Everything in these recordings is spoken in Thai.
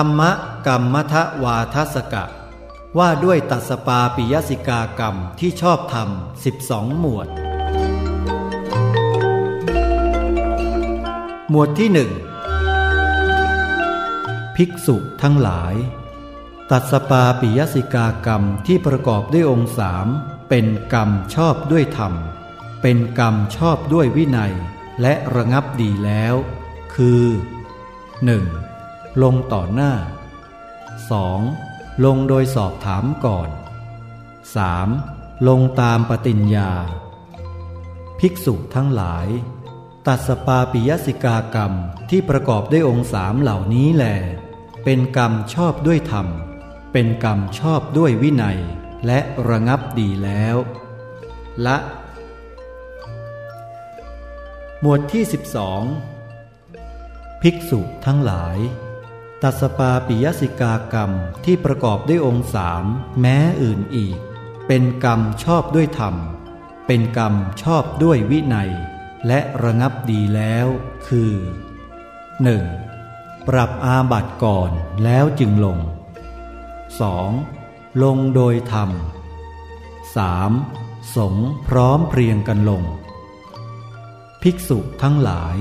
ธรรมกรรมทะวาทสกะ ว่าด้วยตัสปาปิยสิกากรรมที่ชอบธรรมสิบสองหมวด หมวดที่หนึ่งภิกษุทั้งหลาย ตัสปาปิยสิกากรรมที่ประกอบด้วยองค์สามเป็นกรรมชอบด้วยธรรม เป็นกรรมชอบด้วยวินัย และระงับดีแล้ว คือ 1. ลงต่อหน้า 2. ลงโดยสอบถามก่อน 3. ลงตามปฏิญญา ภิกษุทั้งหลาย ตัสปาปิยสิกากรรมที่ประกอบด้วยองค์สามเหล่านี้แหลเป็นกรรมชอบด้วยธรรม เป็นกรรมชอบด้วยวินัย และระงับดีแล้ว ละ หมวดที่ 12 ภิกษุทั้งหลาย ตัสปาปิยสิกากรรมที่ประกอบด้วยองค์สามแม้อื่นอีก เป็นกรรมชอบด้วยธรรม เป็นกรรมชอบด้วยวินัย และระงับดีแล้วคือ 1. ปรับอาบัติก่อนแล้วจึงลง 2. ลงโดยธรรม 3. สงพร้อมเพรียงกันลง ภิกษุทั้งหลาย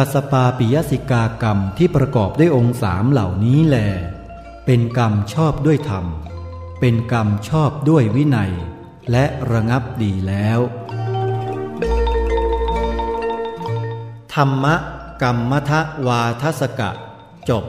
ตัสปาปิยสิกากรรมที่ประกอบด้วยองค์สามเหล่านี้แล เป็นกรรมชอบด้วยธรรม เป็นกรรมชอบด้วยวินัย และระงับดีแล้ว ธรรมะกรรมทวาทสกะ จบ